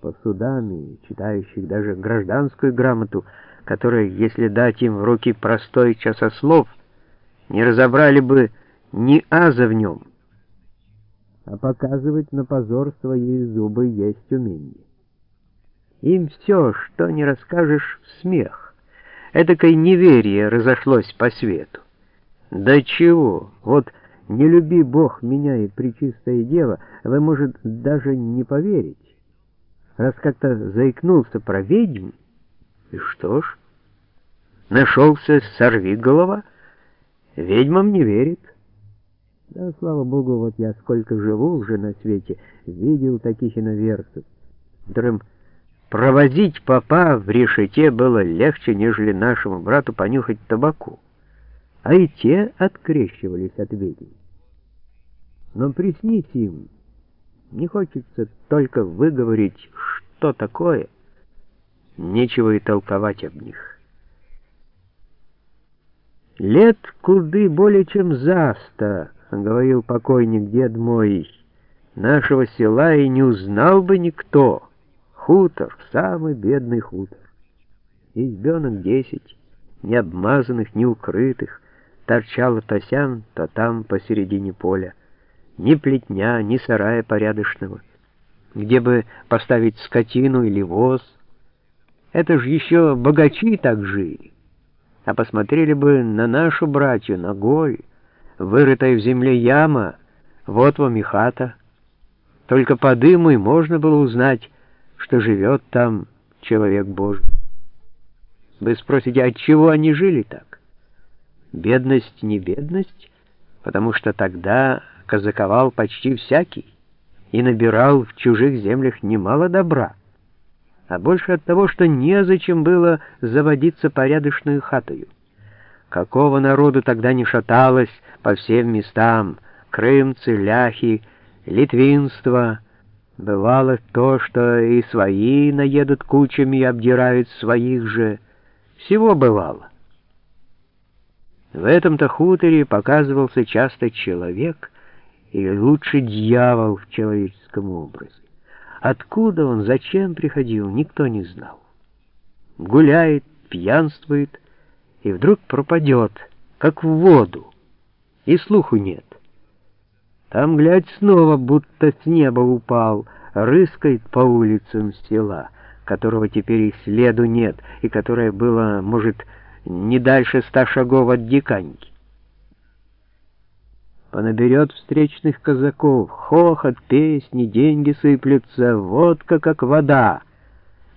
по судам и читающих даже гражданскую грамоту, которые, если дать им в руки простой часослов, не разобрали бы ни аза в нем. А показывать на позор свои зубы есть умение. Им все, что не расскажешь, в смех. Этакое неверие разошлось по свету. Да чего? Вот не люби Бог меня и Пречистое Дева, вы, может, даже не поверить. Раз как-то заикнулся про ведьм, и что ж, нашелся сорви голова, ведьмам не верит. Да, слава Богу, вот я сколько живу уже на свете, видел таких иноверцев, которым провозить папа в решете было легче, нежели нашему брату понюхать табаку. А и те открещивались от ведьм. Но приснись им, не хочется только выговорить, что такое, нечего и толковать об них. Лет куды более чем заста, — говорил покойник дед мой, — нашего села и не узнал бы никто. Хутор, самый бедный хутор. Избенок десять, не обмазанных, не укрытых, торчало то сям, то там посередине поля. Ни плетня, ни сарая порядочного, где бы поставить скотину или воз. Это ж еще богачи так жили. А посмотрели бы на нашу братью, на голь, вырытая в земле яма, вот вам и хата. Только по дыму и можно было узнать, что живет там человек Божий. Вы спросите, от чего они жили так? Бедность не бедность, потому что тогда казаковал почти всякий и набирал в чужих землях немало добра, а больше от того, что незачем было заводиться порядочную хатою. Какого народу тогда не шаталось по всем местам, крымцы, ляхи, литвинство, бывало то, что и свои наедут кучами и обдирают своих же, всего бывало. В этом-то хуторе показывался часто человек, или лучше дьявол в человеческом образе. Откуда он, зачем приходил, никто не знал. Гуляет, пьянствует, и вдруг пропадет, как в воду, и слуху нет. Там, глядь, снова будто с неба упал, рыскает по улицам села, которого теперь и следу нет, и которое было, может, не дальше ста шагов от диканьки. Понаберет встречных казаков, хохот, песни, деньги сыплются, водка как вода.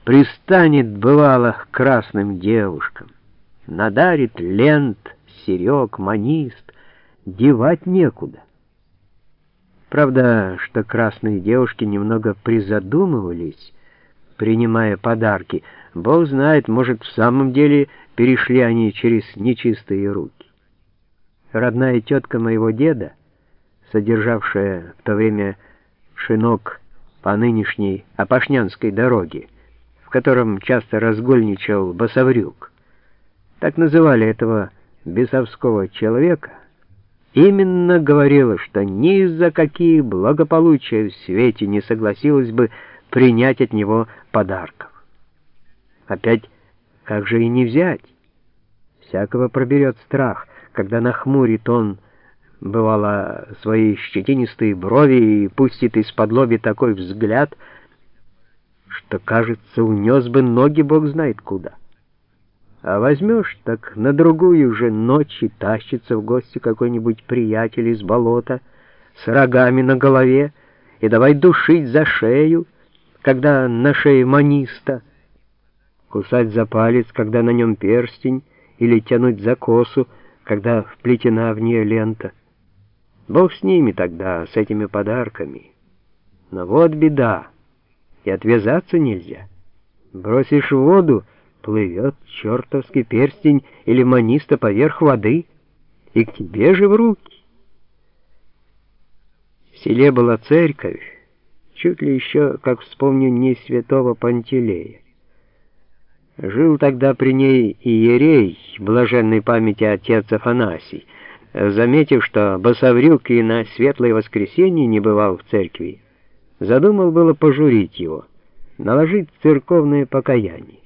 Пристанет, бывало, к красным девушкам надарит лент, серег, манист, девать некуда. Правда, что красные девушки немного призадумывались, принимая подарки. Бог знает, может, в самом деле перешли они через нечистые руки. Родная тетка моего деда, содержавшая в то время шинок по нынешней Апашнянской дороге, в котором часто разгольничал Басаврюк, так называли этого бесовского человека, именно говорила, что ни за какие благополучия в свете не согласилась бы принять от него подарков. Опять, как же и не взять? Всякого проберет страх, когда нахмурит он, бывало, свои щетинистые брови и пустит из-под лоби такой взгляд, что, кажется, унес бы ноги бог знает куда. А возьмешь, так на другую же ночь и тащится в гости какой-нибудь приятель из болота с рогами на голове и давай душить за шею, когда на шее маниста, кусать за палец, когда на нем перстень, или тянуть за косу, когда вплетена в нее лента. Бог с ними тогда, с этими подарками. Но вот беда, и отвязаться нельзя. Бросишь в воду, плывет чертовский перстень или маниста поверх воды, и к тебе же в руки. В селе была церковь, чуть ли еще, как вспомню, не святого Пантелея. Жил тогда при ней иерей, блаженной памяти отец Афанасий, заметив, что Басаврюк и на Светлое Воскресенье не бывал в церкви, задумал было пожурить его — наложить церковное покаяние.